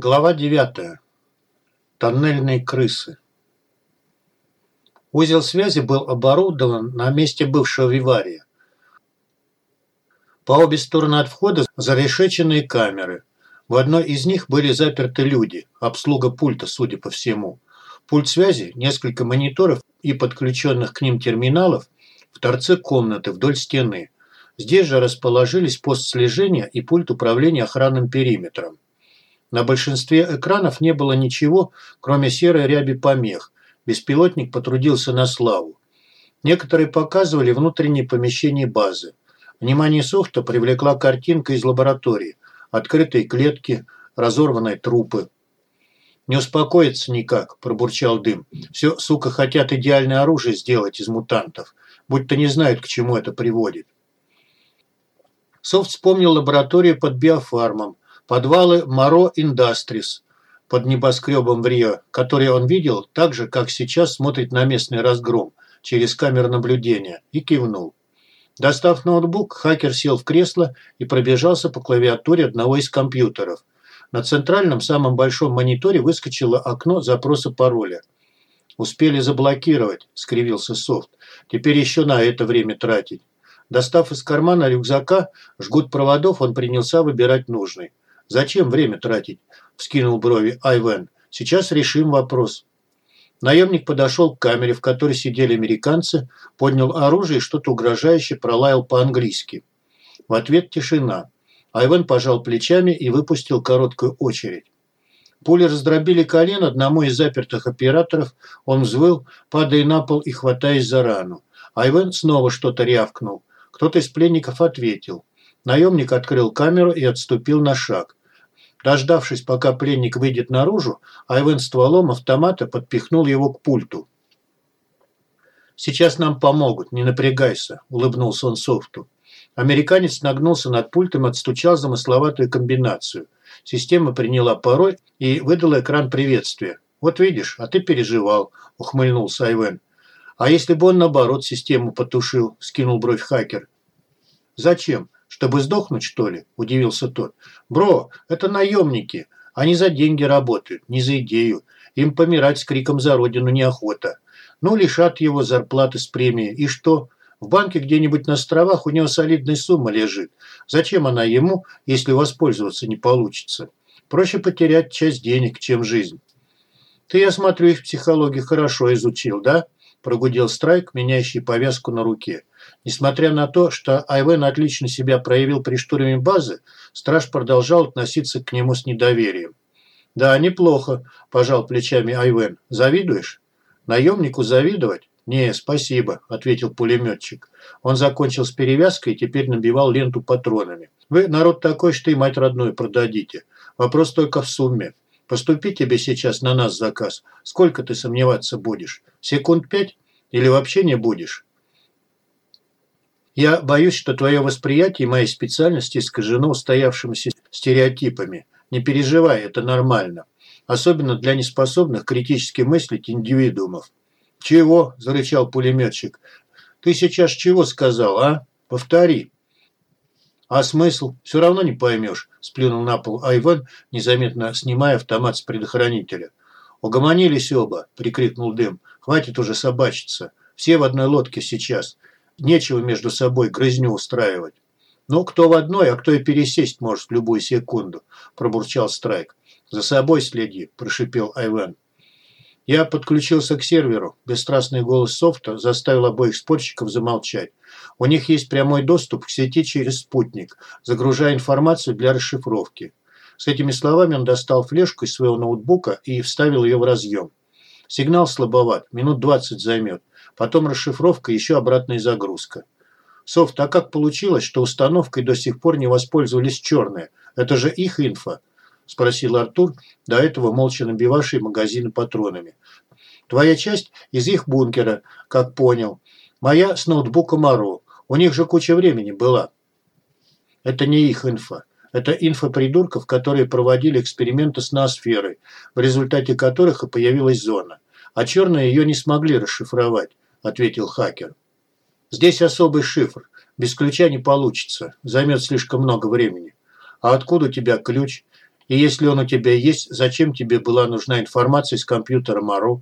Глава 9. Тоннельные крысы. Узел связи был оборудован на месте бывшего вивария. По обе стороны от входа зарешеченные камеры. В одной из них были заперты люди, обслуга пульта, судя по всему. Пульт связи, несколько мониторов и подключенных к ним терминалов в торце комнаты вдоль стены. Здесь же расположились пост слежения и пульт управления охранным периметром. На большинстве экранов не было ничего, кроме серой ряби помех. Беспилотник потрудился на славу. Некоторые показывали внутренние помещения базы. Внимание софта привлекла картинка из лаборатории. Открытые клетки, разорванные трупы. «Не успокоится никак», – пробурчал дым. «Все, сука, хотят идеальное оружие сделать из мутантов. Будь-то не знают, к чему это приводит». Софт вспомнил лабораторию под биофармом, подвалы Моро Индастрис под небоскребом в Рио, которые он видел так же, как сейчас смотрит на местный разгром через камеру наблюдения, и кивнул. Достав ноутбук, хакер сел в кресло и пробежался по клавиатуре одного из компьютеров. На центральном, самом большом мониторе выскочило окно запроса пароля. «Успели заблокировать», – скривился софт. «Теперь еще на это время тратить». Достав из кармана рюкзака жгут проводов, он принялся выбирать нужный. «Зачем время тратить?» – вскинул брови Айвен. «Сейчас решим вопрос». Наемник подошел к камере, в которой сидели американцы, поднял оружие и что-то угрожающе пролаял по-английски. В ответ тишина. Айвен пожал плечами и выпустил короткую очередь. Пули раздробили колено одному из запертых операторов, он взвыл, падая на пол и хватаясь за рану. Айвен снова что-то рявкнул. Кто-то из пленников ответил. Наемник открыл камеру и отступил на шаг. Дождавшись, пока пленник выйдет наружу, Айвен стволом автомата подпихнул его к пульту. «Сейчас нам помогут, не напрягайся», – улыбнулся он Софту. Американец нагнулся над пультом и отстучал замысловатую комбинацию. Система приняла пароль и выдала экран приветствия. «Вот видишь, а ты переживал», – ухмыльнулся Айвен. «А если бы он, наоборот, систему потушил?» – скинул бровь хакер. «Зачем? «Чтобы сдохнуть, что ли?» – удивился тот. «Бро, это наемники. Они за деньги работают, не за идею. Им помирать с криком за родину неохота. Ну, лишат его зарплаты с премией. И что? В банке где-нибудь на островах у него солидная сумма лежит. Зачем она ему, если воспользоваться не получится? Проще потерять часть денег, чем жизнь. Ты, я смотрю, их психологию хорошо изучил, да? Прогудел Страйк, меняющий повязку на руке. Несмотря на то, что Айвен отлично себя проявил при штурме базы, страж продолжал относиться к нему с недоверием. «Да, неплохо», – пожал плечами Айвен. «Завидуешь?» «Наемнику завидовать?» «Не, спасибо», – ответил пулеметчик. Он закончил с перевязкой и теперь набивал ленту патронами. «Вы народ такой, что и мать родную продадите. Вопрос только в сумме. Поступи тебе сейчас на нас заказ. Сколько ты сомневаться будешь? Секунд пять? Или вообще не будешь?» Я боюсь, что твое восприятие моей специальности искажено устоявшимися стереотипами. Не переживай, это нормально. Особенно для неспособных критически мыслить индивидуумов. «Чего?» – зарычал пулеметчик. «Ты сейчас чего сказал, а? Повтори». «А смысл? Все равно не поймешь», – сплюнул на пол Айван, незаметно снимая автомат с предохранителя. «Угомонились оба!» – прикрикнул Дым. «Хватит уже собачиться. Все в одной лодке сейчас. Нечего между собой грызню устраивать. «Ну, кто в одной, а кто и пересесть может в любую секунду», – пробурчал Страйк. «За собой следи», – прошипел Айвен. Я подключился к серверу. Бесстрастный голос софта заставил обоих спорщиков замолчать. У них есть прямой доступ к сети через спутник, загружая информацию для расшифровки. С этими словами он достал флешку из своего ноутбука и вставил ее в разъем. Сигнал слабоват, минут 20 займет. Потом расшифровка еще обратная загрузка. Софт, а как получилось, что установкой до сих пор не воспользовались черные? Это же их инфа? Спросил Артур, до этого молча набивавший магазины патронами. Твоя часть из их бункера, как понял. Моя с ноутбука Маро. У них же куча времени была. Это не их инфа. Это инфа придурков, которые проводили эксперименты с ноосферой, в результате которых и появилась зона. А черные ее не смогли расшифровать. – ответил хакер. «Здесь особый шифр. Без ключа не получится. Займет слишком много времени. А откуда у тебя ключ? И если он у тебя есть, зачем тебе была нужна информация из компьютера Маро?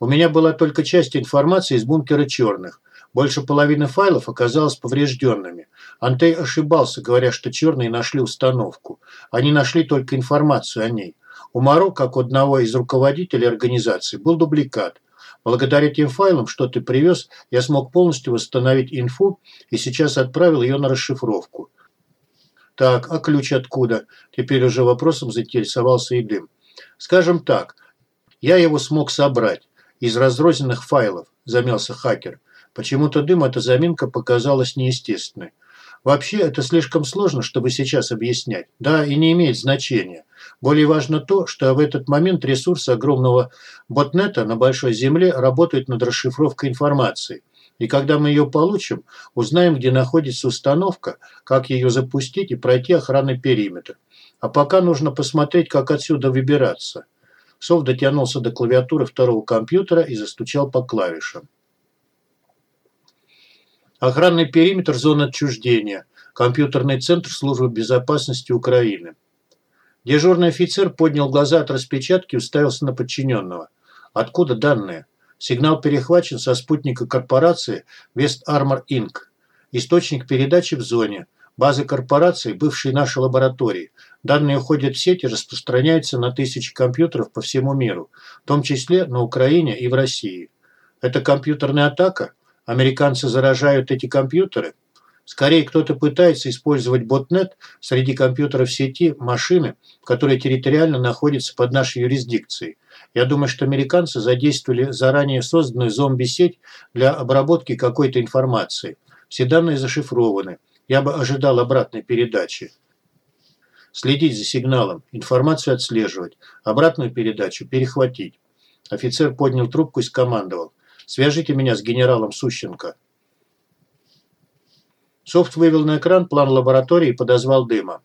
У меня была только часть информации из бункера черных. Больше половины файлов оказалось поврежденными. Антей ошибался, говоря, что черные нашли установку. Они нашли только информацию о ней. У Маро, как у одного из руководителей организации, был дубликат. Благодаря тем файлам, что ты привез, я смог полностью восстановить инфу и сейчас отправил ее на расшифровку. Так, а ключ откуда? Теперь уже вопросом заинтересовался и дым. Скажем так, я его смог собрать из разрозненных файлов, замялся хакер. Почему-то дым эта заминка показалась неестественной. Вообще, это слишком сложно, чтобы сейчас объяснять. Да, и не имеет значения. Более важно то, что в этот момент ресурсы огромного ботнета на Большой Земле работают над расшифровкой информации. И когда мы ее получим, узнаем, где находится установка, как ее запустить и пройти охранный периметр. А пока нужно посмотреть, как отсюда выбираться. Сов дотянулся до клавиатуры второго компьютера и застучал по клавишам. Охранный периметр зоны отчуждения. Компьютерный центр службы безопасности Украины. Дежурный офицер поднял глаза от распечатки и уставился на подчиненного. Откуда данные? Сигнал перехвачен со спутника корпорации West Armor Inc. Источник передачи в зоне. Базы корпорации, бывшие нашей лаборатории. Данные уходят в сеть и распространяются на тысячи компьютеров по всему миру, в том числе на Украине и в России. Это компьютерная атака? Американцы заражают эти компьютеры? Скорее, кто-то пытается использовать ботнет среди компьютеров сети, машины, которые территориально находятся под нашей юрисдикцией. Я думаю, что американцы задействовали заранее созданную зомби-сеть для обработки какой-то информации. Все данные зашифрованы. Я бы ожидал обратной передачи. Следить за сигналом, информацию отслеживать, обратную передачу перехватить. Офицер поднял трубку и скомандовал. «Свяжите меня с генералом Сущенко». Софт вывел на экран план лаборатории и подозвал дыма.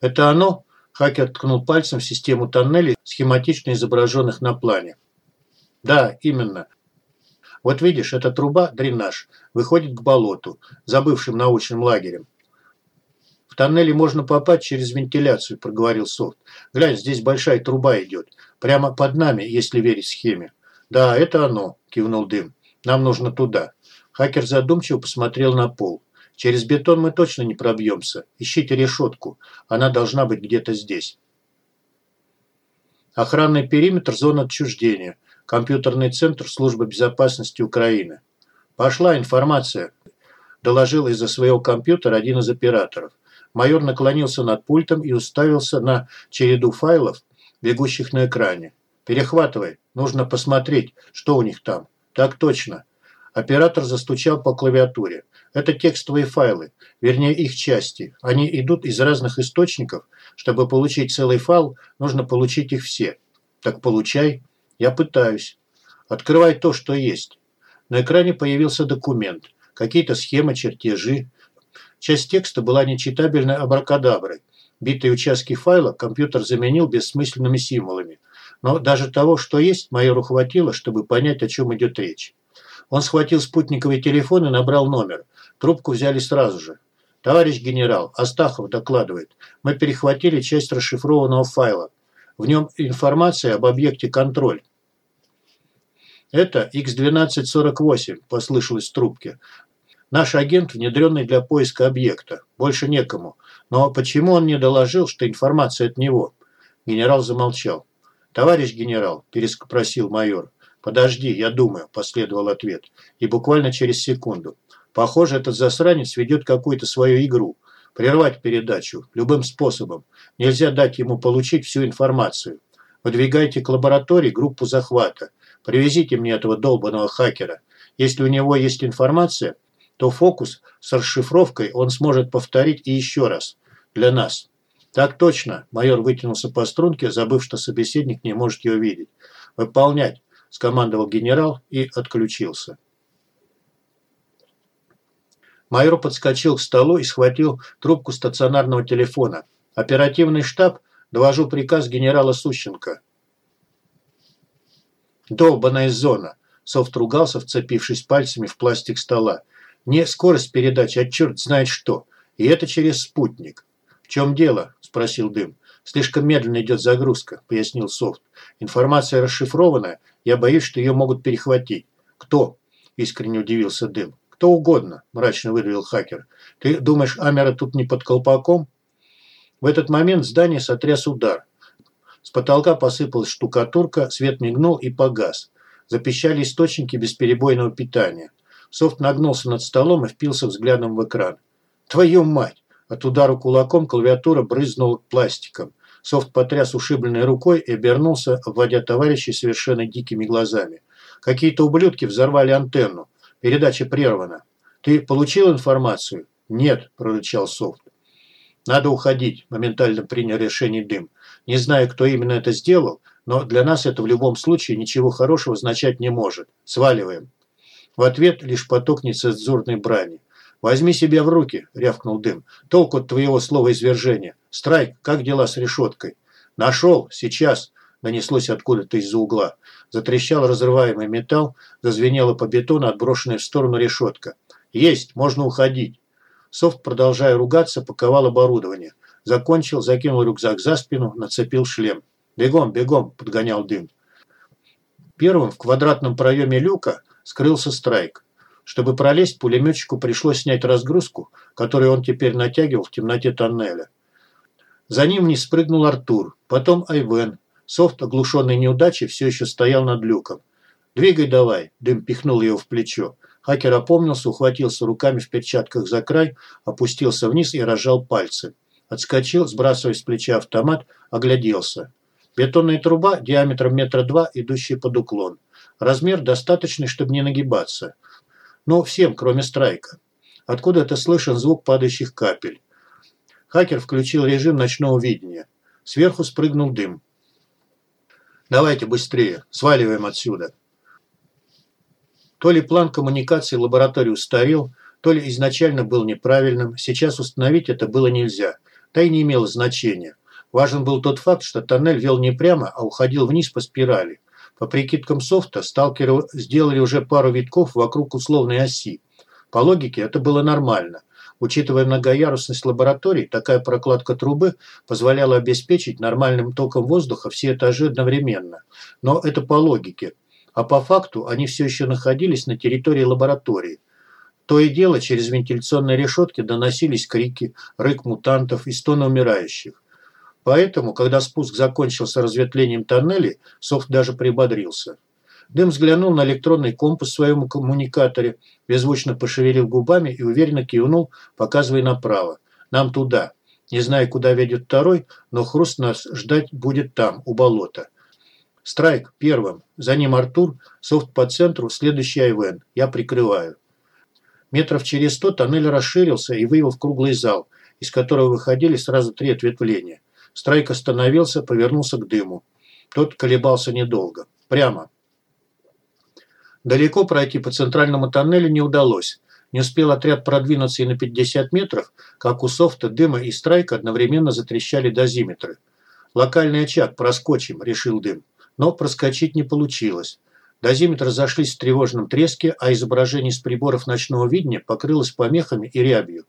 «Это оно?» Хакер ткнул пальцем в систему тоннелей, схематично изображенных на плане. «Да, именно. Вот видишь, эта труба, дренаж, выходит к болоту, забывшим научным лагерем. В тоннеле можно попасть через вентиляцию, проговорил Софт. Глянь, здесь большая труба идет. Прямо под нами, если верить схеме. Да, это оно, кивнул Дым. Нам нужно туда. Хакер задумчиво посмотрел на пол. Через бетон мы точно не пробьемся. Ищите решетку. Она должна быть где-то здесь. Охранный периметр зоны отчуждения. Компьютерный центр службы безопасности Украины. Пошла информация. Доложил из-за своего компьютера один из операторов. Майор наклонился над пультом и уставился на череду файлов, бегущих на экране. «Перехватывай. Нужно посмотреть, что у них там». «Так точно». Оператор застучал по клавиатуре. Это текстовые файлы, вернее их части. Они идут из разных источников. Чтобы получить целый файл, нужно получить их все. Так получай. Я пытаюсь. Открывай то, что есть. На экране появился документ. Какие-то схемы, чертежи. Часть текста была нечитабельной абракадаброй. Битые участки файла компьютер заменил бессмысленными символами. Но даже того, что есть, майору хватило, чтобы понять, о чем идет речь. Он схватил спутниковый телефон и набрал номер. Трубку взяли сразу же. «Товарищ генерал, Астахов докладывает. Мы перехватили часть расшифрованного файла. В нем информация об объекте контроль». «Это X1248», – послышалось в трубке. «Наш агент, внедренный для поиска объекта. Больше некому. Но почему он не доложил, что информация от него?» Генерал замолчал. «Товарищ генерал», – переспросил майор, «Подожди, я думаю», – последовал ответ. И буквально через секунду. «Похоже, этот засранец ведет какую-то свою игру. Прервать передачу. Любым способом. Нельзя дать ему получить всю информацию. Выдвигайте к лаборатории группу захвата. Привезите мне этого долбанного хакера. Если у него есть информация, то фокус с расшифровкой он сможет повторить и еще раз. Для нас». «Так точно», – майор вытянулся по струнке, забыв, что собеседник не может ее видеть. «Выполнять – скомандовал генерал и отключился. Майор подскочил к столу и схватил трубку стационарного телефона. «Оперативный штаб. Довожу приказ генерала Сущенко». «Долбаная зона!» Софт ругался, вцепившись пальцами в пластик стола. «Не скорость передачи, а черт знает что. И это через спутник». «В чем дело?» – спросил Дым. «Слишком медленно идет загрузка», – пояснил Софт. «Информация расшифрованная. Я боюсь, что ее могут перехватить». «Кто?» – искренне удивился Дым. «Кто угодно», – мрачно выдавил хакер. «Ты думаешь, Амера тут не под колпаком?» В этот момент здание сотряс удар. С потолка посыпалась штукатурка, свет мигнул и погас. Запищали источники бесперебойного питания. Софт нагнулся над столом и впился взглядом в экран. «Твою мать!» От удара кулаком клавиатура брызнула пластиком. Софт потряс ушибленной рукой и обернулся, обводя товарищей совершенно дикими глазами. Какие-то ублюдки взорвали антенну. Передача прервана. Ты получил информацию? Нет, прорычал Софт. Надо уходить, моментально принял решение Дым. Не знаю, кто именно это сделал, но для нас это в любом случае ничего хорошего означать не может. Сваливаем. В ответ лишь поток нецензурной брани. «Возьми себя в руки», – рявкнул Дым. «Толку от твоего слова извержения. Страйк, как дела с решеткой?» «Нашел. Сейчас», – донеслось откуда-то из-за угла. Затрещал разрываемый металл, зазвенела по бетону отброшенная в сторону решетка. «Есть, можно уходить». Софт, продолжая ругаться, паковал оборудование. Закончил, закинул рюкзак за спину, нацепил шлем. «Бегом, бегом!» – подгонял дым. Первым в квадратном проеме люка скрылся страйк. Чтобы пролезть, пулеметчику пришлось снять разгрузку, которую он теперь натягивал в темноте тоннеля. За ним не спрыгнул Артур, потом Айвен. Софт, оглушенный неудачей, все еще стоял над люком. «Двигай давай!» – дым пихнул его в плечо. Хакер опомнился, ухватился руками в перчатках за край, опустился вниз и разжал пальцы. Отскочил, сбрасывая с плеча автомат, огляделся. Бетонная труба диаметром метра два, идущая под уклон. Размер достаточный, чтобы не нагибаться. Но всем, кроме страйка. Откуда это слышен звук падающих капель. Хакер включил режим ночного видения. Сверху спрыгнул дым. «Давайте быстрее, сваливаем отсюда». То ли план коммуникации лаборатории устарел, то ли изначально был неправильным, сейчас установить это было нельзя, да и не имело значения. Важен был тот факт, что тоннель вел не прямо, а уходил вниз по спирали. По прикидкам софта, сталкеры сделали уже пару витков вокруг условной оси. По логике это было нормально. Учитывая многоярусность лабораторий, такая прокладка трубы позволяла обеспечить нормальным током воздуха все этажи одновременно. Но это по логике. А по факту они все еще находились на территории лаборатории. То и дело через вентиляционные решетки доносились крики, рык мутантов и стоны умирающих. Поэтому, когда спуск закончился разветвлением тоннелей, Софт даже прибодрился. Дым взглянул на электронный компас в своем коммуникаторе, беззвучно пошевелил губами и уверенно кивнул, показывая направо. «Нам туда. Не знаю, куда ведет второй, но хруст нас ждать будет там, у болота». «Страйк первым. За ним Артур. Софт по центру. Следующий Айвен. Я прикрываю». Метров через сто тоннель расширился и вывел в круглый зал, из которого выходили сразу три ответвления. Страйк остановился, повернулся к дыму. Тот колебался недолго. Прямо. Далеко пройти по центральному тоннелю не удалось. Не успел отряд продвинуться и на 50 метров, как у софта, дыма и страйка одновременно затрещали дозиметры. «Локальный очаг, проскочим», – решил дым. Но проскочить не получилось. Дозиметры разошлись в тревожном треске, а изображение с приборов ночного видения покрылось помехами и рябью.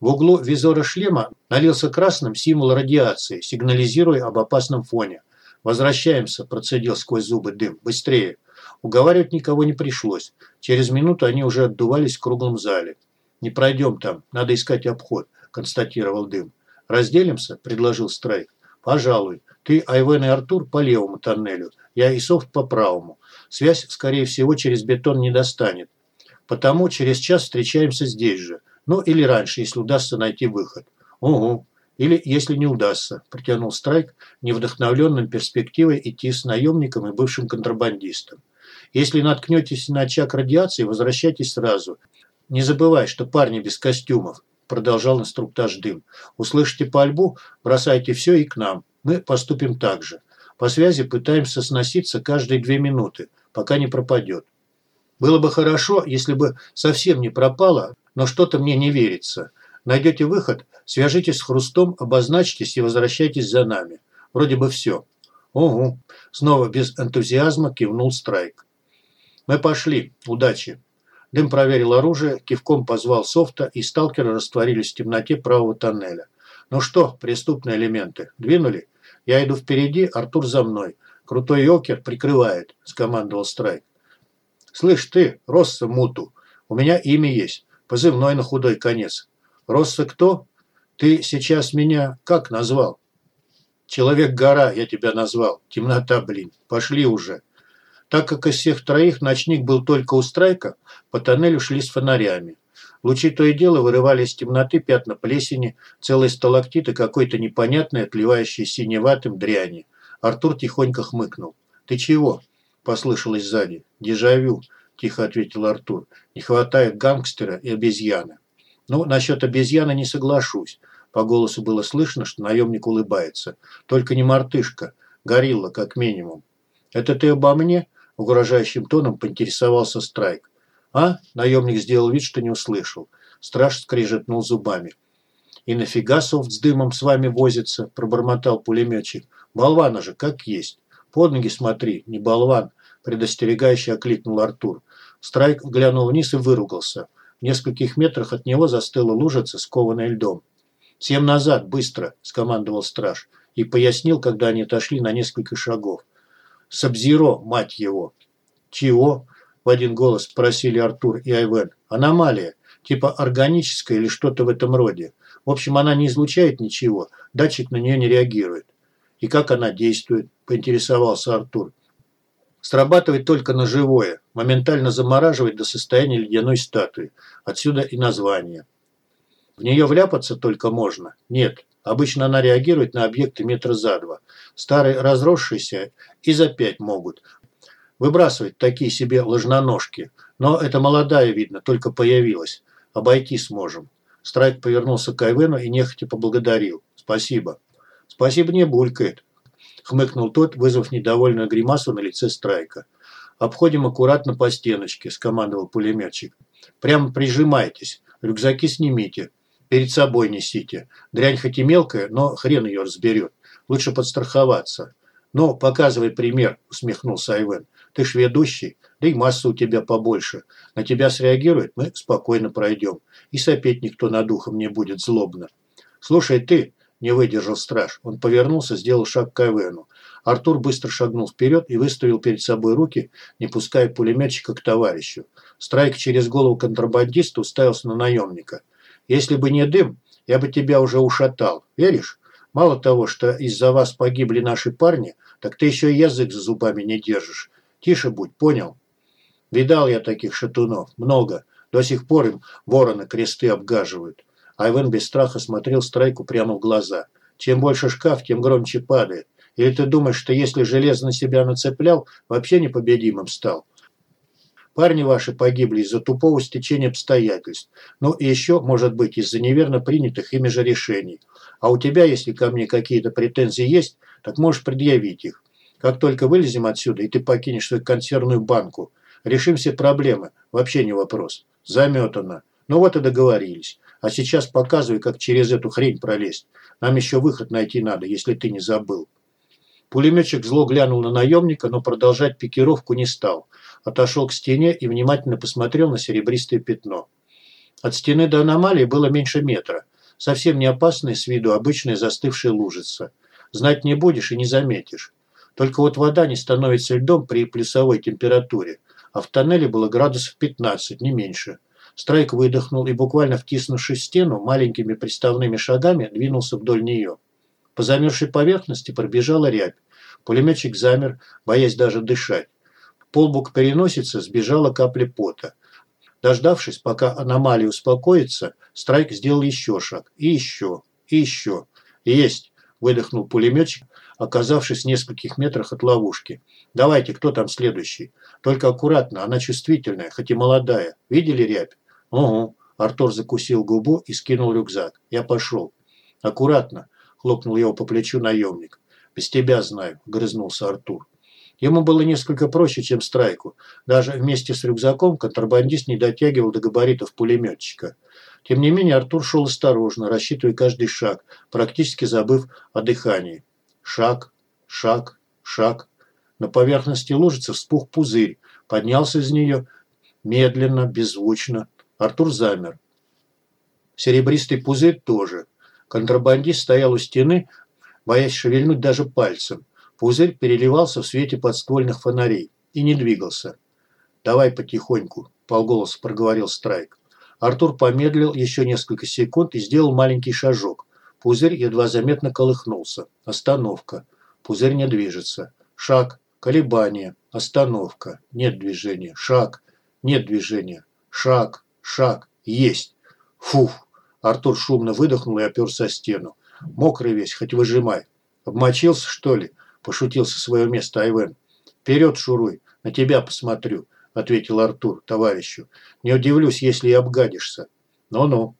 В углу визора шлема налился красным символ радиации, сигнализируя об опасном фоне. «Возвращаемся», – процедил сквозь зубы дым. «Быстрее». Уговаривать никого не пришлось. Через минуту они уже отдувались в круглом зале. «Не пройдем там, надо искать обход», – констатировал дым. «Разделимся?» – предложил Страйк. «Пожалуй. Ты, Айвен и Артур по левому тоннелю, я и Софт по правому. Связь, скорее всего, через бетон не достанет. Потому через час встречаемся здесь же. Ну, или раньше, если удастся найти выход. Угу. Или если не удастся, протянул Страйк, невдохновленным перспективой идти с наемником и бывшим контрабандистом. Если наткнетесь на очаг радиации, возвращайтесь сразу. Не забывай, что парни без костюмов, продолжал инструктаж Дым. Услышите пальбу, бросайте все и к нам. Мы поступим так же. По связи пытаемся сноситься каждые две минуты, пока не пропадет. Было бы хорошо, если бы совсем не пропало, но что-то мне не верится. Найдете выход, свяжитесь с Хрустом, обозначьтесь и возвращайтесь за нами. Вроде бы все. Угу. Снова без энтузиазма кивнул Страйк. Мы пошли. Удачи. Дым проверил оружие, кивком позвал софта, и сталкеры растворились в темноте правого тоннеля. «Ну что, преступные элементы, двинули? Я иду впереди, Артур за мной. Крутой Йокер прикрывает», – скомандовал Страйк. «Слышь ты, Росса Муту, у меня имя есть, позывной на худой конец. Росса кто? Ты сейчас меня как назвал?» «Человек-гора я тебя назвал. Темнота, блин. Пошли уже». Так как из всех троих ночник был только у Страйка, по тоннелю шли с фонарями. Лучи то и дело вырывали из темноты пятна плесени, целые сталактиты какой-то непонятной, отливающей синеватым дряни. Артур тихонько хмыкнул. «Ты чего?» – послышалось сзади. «Дежавю», – тихо ответил Артур. «Не хватает гангстера и обезьяны». «Ну, насчет обезьяны не соглашусь». По голосу было слышно, что наемник улыбается. «Только не мартышка. Горилла, как минимум». «Это ты обо мне?» Угрожающим тоном поинтересовался Страйк. «А?» – наемник сделал вид, что не услышал. Страж скрежетнул зубами. «И нафига софт с дымом с вами возится?» – пробормотал пулеметчик. «Болвана же, как есть. Под ноги смотри, не болван!» – предостерегающе окликнул Артур. Страйк глянул вниз и выругался. В нескольких метрах от него застыла лужица, скованная льдом. «Всем назад, быстро!» – скомандовал страж. И пояснил, когда они отошли на несколько шагов. Сабзиро, мать его. Чего? В один голос спросили Артур и Айвен. Аномалия. Типа органическая или что-то в этом роде. В общем, она не излучает ничего. Датчик на нее не реагирует. И как она действует? Поинтересовался Артур. Срабатывает только на живое. Моментально замораживает до состояния ледяной статуи. Отсюда и название. В нее вляпаться только можно? Нет. Обычно она реагирует на объекты метра за два. Старые разросшиеся и за пять могут. Выбрасывать такие себе ложноножки. Но это молодая, видно, только появилась. Обойти сможем. Страйк повернулся к Айвену и нехотя поблагодарил. Спасибо. Спасибо не булькает. Хмыкнул тот, вызвав недовольную гримасу на лице Страйка. «Обходим аккуратно по стеночке», – скомандовал пулеметчик. «Прямо прижимайтесь. Рюкзаки снимите. Перед собой несите. Дрянь хоть и мелкая, но хрен ее разберет. Лучше подстраховаться. «Ну, показывай пример», – усмехнулся Айвен. «Ты ж ведущий, да и масса у тебя побольше. На тебя среагирует, мы спокойно пройдем. И сопеть никто над ухом не будет злобно». «Слушай, ты», – не выдержал страж. Он повернулся, сделал шаг к Айвену. Артур быстро шагнул вперед и выставил перед собой руки, не пуская пулеметчика к товарищу. Страйк через голову контрабандиста уставился на наемника. Если бы не дым, я бы тебя уже ушатал. Веришь? Мало того, что из-за вас погибли наши парни, так ты еще и язык за зубами не держишь. Тише будь, понял? Видал я таких шатунов. Много. До сих пор им вороны кресты обгаживают. Айвен без страха смотрел Страйку прямо в глаза. Чем больше шкаф, тем громче падает. Или ты думаешь, что если железо на себя нацеплял, вообще непобедимым стал? Парни ваши погибли из-за тупого стечения обстоятельств. Ну и еще, может быть, из-за неверно принятых ими же решений. А у тебя, если ко мне какие-то претензии есть, так можешь предъявить их. Как только вылезем отсюда, и ты покинешь свою консервную банку, решим все проблемы. Вообще не вопрос. Заметано. Ну вот и договорились. А сейчас показывай, как через эту хрень пролезть. Нам еще выход найти надо, если ты не забыл. Пулеметчик зло глянул на наемника, но продолжать пикировку не стал отошел к стене и внимательно посмотрел на серебристое пятно. От стены до аномалии было меньше метра. Совсем не опасная с виду обычная застывшая лужица. Знать не будешь и не заметишь. Только вот вода не становится льдом при плюсовой температуре, а в тоннеле было градусов 15, не меньше. Страйк выдохнул и, буквально втиснувшись в стену, маленькими приставными шагами двинулся вдоль нее. По замерзшей поверхности пробежала рябь. Пулеметчик замер, боясь даже дышать полбу к переносице сбежала капля пота. Дождавшись, пока аномалия успокоится, Страйк сделал еще шаг. И еще. И еще. «Есть!» – выдохнул пулеметчик, оказавшись в нескольких метрах от ловушки. «Давайте, кто там следующий? Только аккуратно, она чувствительная, хоть и молодая. Видели рябь?» «Угу». Артур закусил губу и скинул рюкзак. «Я пошел». «Аккуратно», – хлопнул его по плечу наемник. «Без тебя знаю», – грызнулся Артур. Ему было несколько проще, чем Страйку. Даже вместе с рюкзаком контрабандист не дотягивал до габаритов пулеметчика. Тем не менее Артур шел осторожно, рассчитывая каждый шаг, практически забыв о дыхании. Шаг, шаг, шаг. На поверхности лужицы вспух пузырь. Поднялся из нее медленно, беззвучно. Артур замер. Серебристый пузырь тоже. Контрабандист стоял у стены, боясь шевельнуть даже пальцем. Пузырь переливался в свете подствольных фонарей и не двигался. «Давай потихоньку», – полголоса проговорил Страйк. Артур помедлил еще несколько секунд и сделал маленький шажок. Пузырь едва заметно колыхнулся. Остановка. Пузырь не движется. Шаг. Колебание. Остановка. Нет движения. Шаг. Нет движения. Шаг. Шаг. Есть. Фух. Артур шумно выдохнул и оперся о стену. Мокрый весь, хоть выжимай. Обмочился, что ли? Пошутил со своего места Айвен. Вперед шуруй, на тебя посмотрю, ответил Артур товарищу. Не удивлюсь, если и обгадишься. Ну-ну.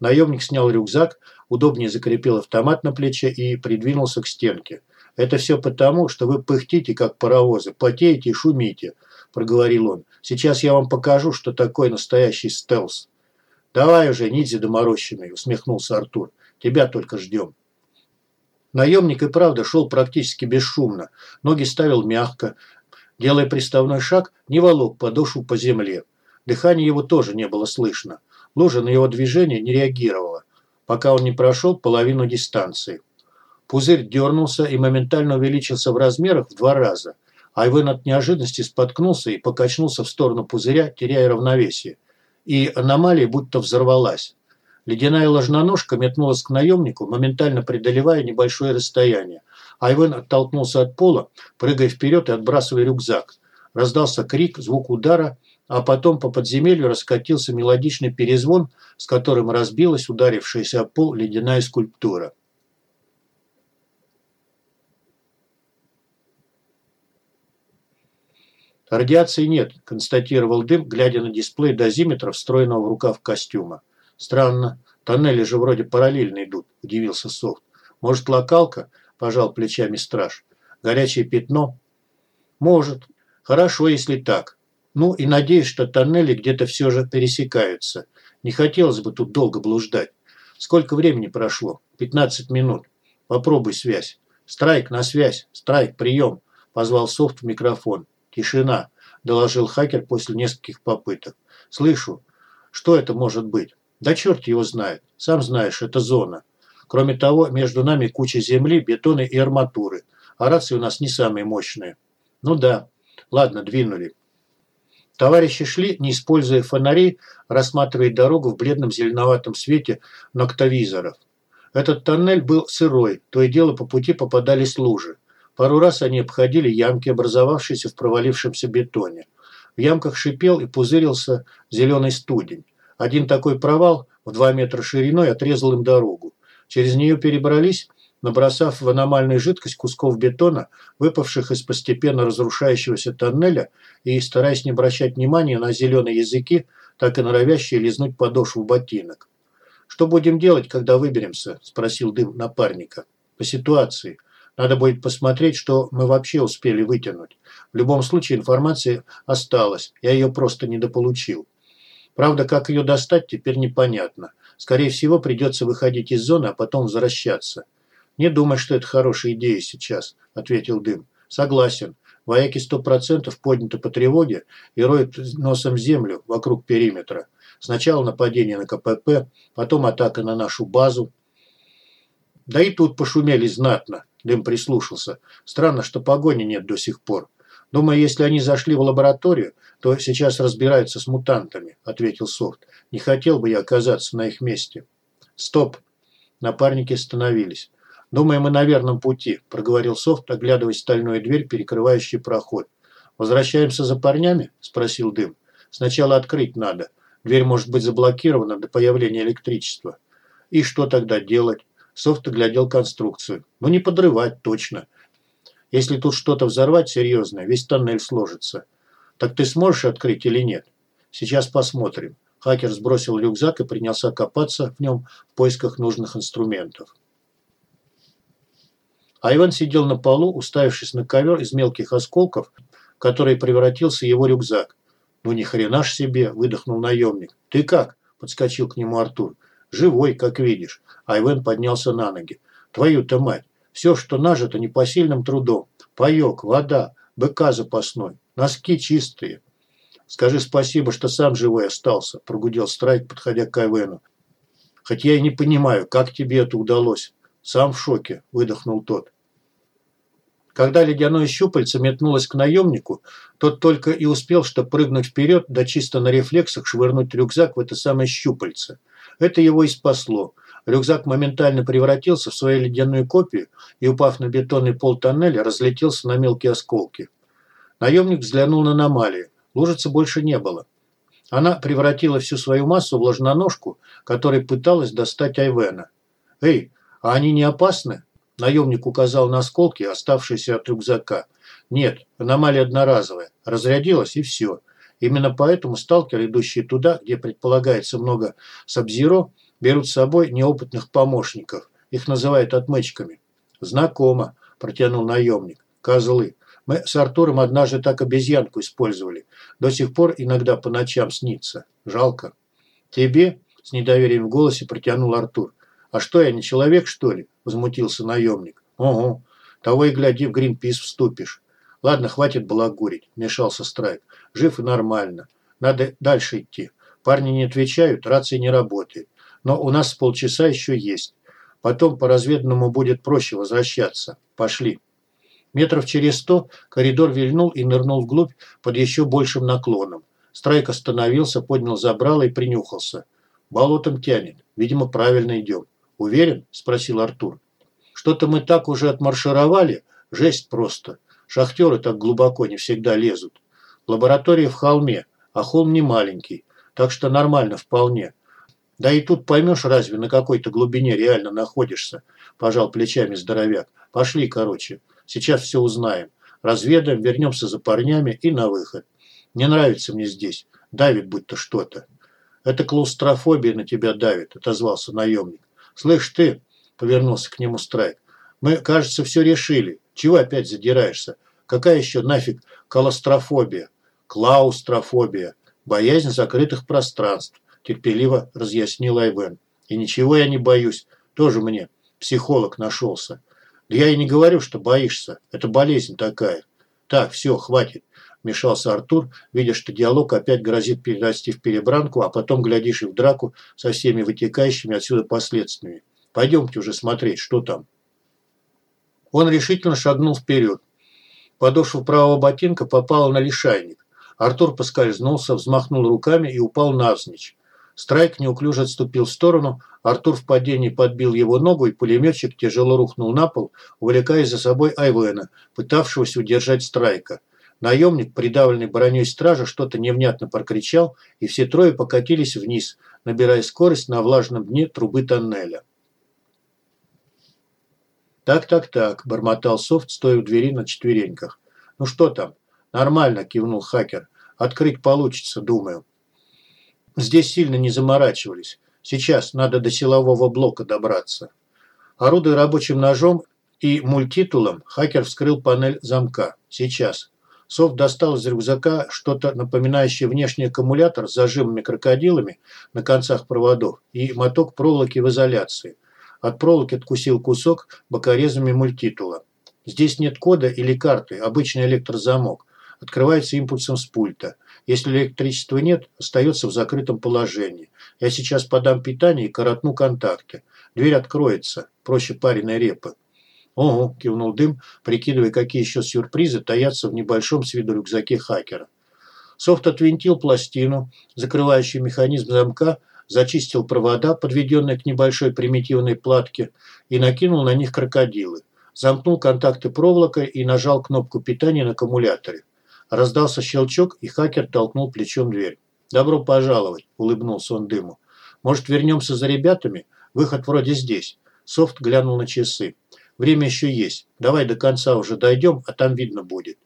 Наемник снял рюкзак, удобнее закрепил автомат на плече и придвинулся к стенке. «Это все потому, что вы пыхтите, как паровозы, потеете и шумите», – проговорил он. «Сейчас я вам покажу, что такое настоящий стелс». «Давай уже, ниндзя доморощенный», – усмехнулся Артур. «Тебя только ждем». Наемник и правда шел практически бесшумно. Ноги ставил мягко. Делая приставной шаг, не волок подошву по земле. Дыхание его тоже не было слышно. Лужа на его движение не реагировала, пока он не прошел половину дистанции. Пузырь дернулся и моментально увеличился в размерах в два раза. Айвен от неожиданности споткнулся и покачнулся в сторону пузыря, теряя равновесие. И аномалия будто взорвалась. Ледяная ложноножка метнулась к наемнику, моментально преодолевая небольшое расстояние. Айвен оттолкнулся от пола, прыгая вперед и отбрасывая рюкзак. Раздался крик, звук удара, а потом по подземелью раскатился мелодичный перезвон, с которым разбилась ударившаяся о пол ледяная скульптура. «Радиации нет», – констатировал Дым, глядя на дисплей дозиметра, встроенного в рукав костюма. «Странно. Тоннели же вроде параллельно идут», – удивился Софт. «Может, локалка?» – пожал плечами страж. «Горячее пятно?» «Может. Хорошо, если так. Ну и надеюсь, что тоннели где-то все же пересекаются. Не хотелось бы тут долго блуждать. Сколько времени прошло? 15 минут. Попробуй связь. Страйк на связь. Страйк, прием. Позвал Софт в микрофон. «Тишина», – доложил хакер после нескольких попыток. «Слышу. Что это может быть?» «Да черт его знает. Сам знаешь, это зона. Кроме того, между нами куча земли, бетона и арматуры. А рации у нас не самые мощные». «Ну да. Ладно, двинули». Товарищи шли, не используя фонарей, рассматривая дорогу в бледном зеленоватом свете ноктовизоров. Этот тоннель был сырой, то и дело по пути попадались лужи. Пару раз они обходили ямки, образовавшиеся в провалившемся бетоне. В ямках шипел и пузырился зеленый студень. Один такой провал в два метра шириной отрезал им дорогу. Через нее перебрались, набросав в аномальную жидкость кусков бетона, выпавших из постепенно разрушающегося тоннеля, и, стараясь не обращать внимания на зеленые языки, так и норовящие лизнуть подошву ботинок. «Что будем делать, когда выберемся?» – спросил дым напарника. «По ситуации. Надо будет посмотреть, что мы вообще успели вытянуть. В любом случае информация осталась, я ее просто недополучил. Правда, как ее достать, теперь непонятно. Скорее всего, придется выходить из зоны, а потом возвращаться. «Не думай, что это хорошая идея сейчас», – ответил Дым. «Согласен. Вояки сто процентов подняты по тревоге и роют носом землю вокруг периметра. Сначала нападение на КПП, потом атака на нашу базу. Да и тут пошумели знатно. Дым прислушался. Странно, что погони нет до сих пор. Думаю, если они зашли в лабораторию, то сейчас разбираются с мутантами, ответил Софт. Не хотел бы я оказаться на их месте. Стоп. Напарники остановились. «Думаю, мы на верном пути», – проговорил Софт, оглядывая стальную дверь, перекрывающую проход. «Возвращаемся за парнями?» – спросил Дым. «Сначала открыть надо. Дверь может быть заблокирована до появления электричества». «И что тогда делать?» Софт оглядел конструкцию. Ну не подрывать, точно. Если тут что-то взорвать серьезное, весь тоннель сложится. Так ты сможешь открыть или нет? Сейчас посмотрим. Хакер сбросил рюкзак и принялся копаться в нем в поисках нужных инструментов. Айван сидел на полу, уставившись на ковер из мелких осколков, который превратился его рюкзак. «Ну ни хрена ж себе!» – выдохнул наемник. «Ты как?» – подскочил к нему Артур. Живой, как видишь. Айвен поднялся на ноги. Твою-то мать. Все, что нажито непосильным трудом. Паек, вода, быка запасной, носки чистые. Скажи спасибо, что сам живой остался, прогудел Страйк, подходя к Айвену. Хоть я и не понимаю, как тебе это удалось. Сам в шоке, выдохнул тот. Когда ледяное щупальце метнулось к наемнику, тот только и успел, что прыгнуть вперед, да чисто на рефлексах швырнуть рюкзак в это самое щупальце. Это его и спасло. Рюкзак моментально превратился в свою ледяную копию и, упав на бетонный пол тоннеля, разлетелся на мелкие осколки. Наемник взглянул на аномалию. Лужицы больше не было. Она превратила всю свою массу в ложноножку, которой пыталась достать Айвена. «Эй, а они не опасны?» Наемник указал на осколки, оставшиеся от рюкзака. Нет, аномалия одноразовая. Разрядилась и все. Именно поэтому сталкеры, идущие туда, где предполагается много сабзиро, берут с собой неопытных помощников. Их называют отмычками. Знакомо, протянул наемник. Козлы. Мы с Артуром однажды так обезьянку использовали. До сих пор иногда по ночам снится. Жалко. Тебе? С недоверием в голосе протянул Артур. «А что, я не человек, что ли?» – возмутился наемник. «Ого, того и гляди, в Гринпис вступишь». «Ладно, хватит балагурить», – мешался Страйк. «Жив и нормально. Надо дальше идти. Парни не отвечают, рация не работает. Но у нас полчаса еще есть. Потом по разведанному будет проще возвращаться. Пошли». Метров через сто коридор вильнул и нырнул вглубь под еще большим наклоном. Страйк остановился, поднял забрало и принюхался. Болотом тянет. Видимо, правильно идем. «Уверен?» – спросил Артур. «Что-то мы так уже отмаршировали. Жесть просто. Шахтеры так глубоко не всегда лезут. Лаборатория в холме, а холм не маленький, так что нормально вполне. Да и тут поймешь разве, на какой-то глубине реально находишься?» – пожал плечами здоровяк. «Пошли, короче. Сейчас все узнаем. Разведаем, вернемся за парнями и на выход. Не нравится мне здесь. Давит будто что-то». «Это клаустрофобия на тебя давит», – отозвался наемник. «Слышь ты», – повернулся к нему Страйк, – «мы, кажется, все решили. Чего опять задираешься? Какая еще нафиг колострофобия? Клаустрофобия. Боязнь закрытых пространств», – терпеливо разъяснил Айвен. «И ничего я не боюсь. Тоже мне психолог нашелся. Да я и не говорю, что боишься. Это болезнь такая. Так, все, хватит. Вмешался Артур, видя, что диалог опять грозит перерасти в перебранку, а потом, глядишь, и в драку со всеми вытекающими отсюда последствиями. Пойдемте уже смотреть, что там. Он решительно шагнул вперед. Подошва правого ботинка попала на лишайник. Артур поскользнулся, взмахнул руками и упал навзничь. Страйк неуклюже отступил в сторону, Артур в падении подбил его ногу, и пулеметчик тяжело рухнул на пол, увлекая за собой Айвена, пытавшегося удержать Страйка. Наемник, придавленный броней стража, что-то невнятно прокричал, и все трое покатились вниз, набирая скорость на влажном дне трубы тоннеля. «Так-так-так», – бормотал Софт, стоя у двери на четвереньках. «Ну что там?» «Нормально», – кивнул хакер. «Открыть получится, думаю». Здесь сильно не заморачивались. Сейчас надо до силового блока добраться. Орудуя рабочим ножом и мультитулом, хакер вскрыл панель замка. Сейчас. Софт достал из рюкзака что-то напоминающее внешний аккумулятор с зажимами крокодилами на концах проводов и моток проволоки в изоляции. От проволоки откусил кусок бокорезами мультитула. Здесь нет кода или карты, обычный электрозамок. Открывается импульсом с пульта. Если электричества нет, остается в закрытом положении. Я сейчас подам питание и коротну контакты. Дверь откроется. Проще пареной репы. «Ого», – кивнул Дым, прикидывая, какие еще сюрпризы таятся в небольшом с виду рюкзаке хакера. Софт отвинтил пластину, закрывающую механизм замка, зачистил провода, подведенные к небольшой примитивной платке, и накинул на них крокодилы. Замкнул контакты проволокой и нажал кнопку питания на аккумуляторе. Раздался щелчок, и хакер толкнул плечом дверь. «Добро пожаловать», – улыбнулся он дыму. «Может, вернемся за ребятами? Выход вроде здесь». Софт глянул на часы. Время еще есть. Давай до конца уже дойдем, а там видно будет.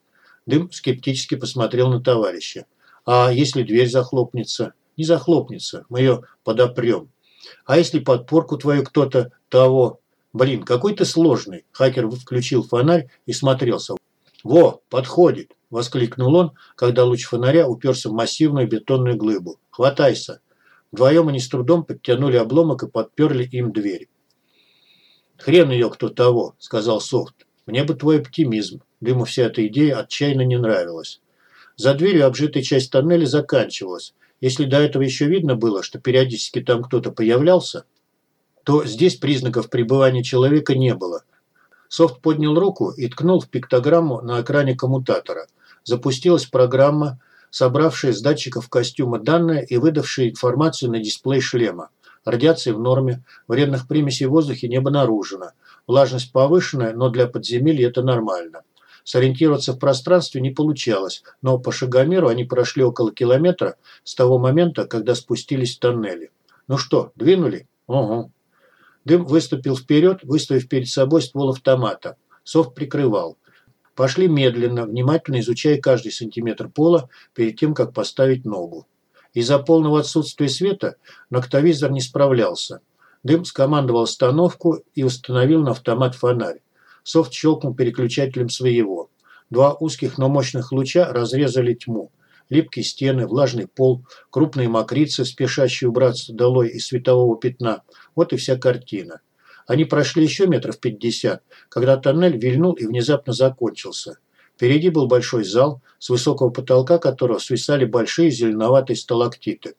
Дым скептически посмотрел на товарища. А если дверь захлопнется? Не захлопнется, мы ее подопрем. А если подпорку твою кто-то того... Блин, какой ты сложный. Хакер включил фонарь и смотрелся. Во, подходит, воскликнул он, когда луч фонаря уперся в массивную бетонную глыбу. Хватайся. Вдвоем они с трудом подтянули обломок и подперли им дверь. «Хрен ее кто того», – сказал Софт. «Мне бы твой оптимизм». Дыму вся эта идея отчаянно не нравилась. За дверью обжитая часть тоннеля заканчивалась. Если до этого еще видно было, что периодически там кто-то появлялся, то здесь признаков пребывания человека не было. Софт поднял руку и ткнул в пиктограмму на экране коммутатора. Запустилась программа, собравшая с датчиков костюма данные и выдавшая информацию на дисплей шлема. Радиация в норме, вредных примесей в воздухе не обнаружено. Влажность повышенная, но для подземелья это нормально. Сориентироваться в пространстве не получалось, но по шагомеру они прошли около километра с того момента, когда спустились в тоннели. Ну что, двинули? Угу. Дым выступил вперед, выставив перед собой ствол автомата. Софт прикрывал. Пошли медленно, внимательно изучая каждый сантиметр пола перед тем, как поставить ногу. Из-за полного отсутствия света ноктовизор не справлялся. Дым скомандовал остановку и установил на автомат фонарь. Софт щелкнул переключателем своего. Два узких, но мощных луча разрезали тьму. Липкие стены, влажный пол, крупные мокрицы, спешащие убраться долой из светового пятна. Вот и вся картина. Они прошли еще метров пятьдесят, когда тоннель вильнул и внезапно закончился. Впереди был большой зал, с высокого потолка которого свисали большие зеленоватые сталактиты.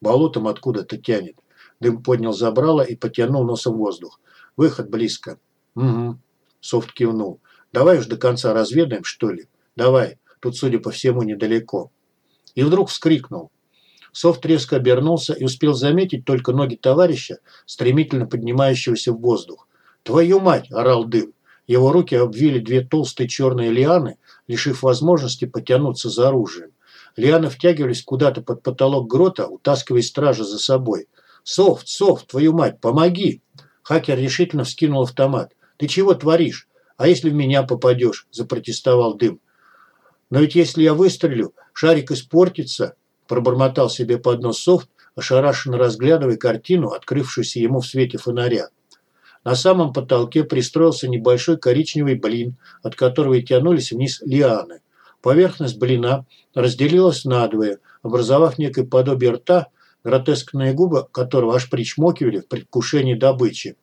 Болотом откуда-то тянет. Дым поднял забрало и потянул носом воздух. Выход близко. Угу. Софт кивнул. Давай уж до конца разведаем, что ли? Давай. Тут, судя по всему, недалеко. И вдруг вскрикнул. Софт резко обернулся и успел заметить только ноги товарища, стремительно поднимающегося в воздух. «Твою мать!» – орал дым. Его руки обвили две толстые черные лианы, лишив возможности потянуться за оружием. Лианы втягивались куда-то под потолок грота, утаскивая стража за собой. «Софт, Софт, твою мать, помоги!» Хакер решительно вскинул автомат. «Ты чего творишь? А если в меня попадешь?» – запротестовал дым. «Но ведь если я выстрелю, шарик испортится», – пробормотал себе под нос Софт, ошарашенно разглядывая картину, открывшуюся ему в свете фонаря. На самом потолке пристроился небольшой коричневый блин, от которого и тянулись вниз лианы. Поверхность блина разделилась надвое, образовав некое подобие рта, гротескные губы которого аж причмокивали в предвкушении добычи.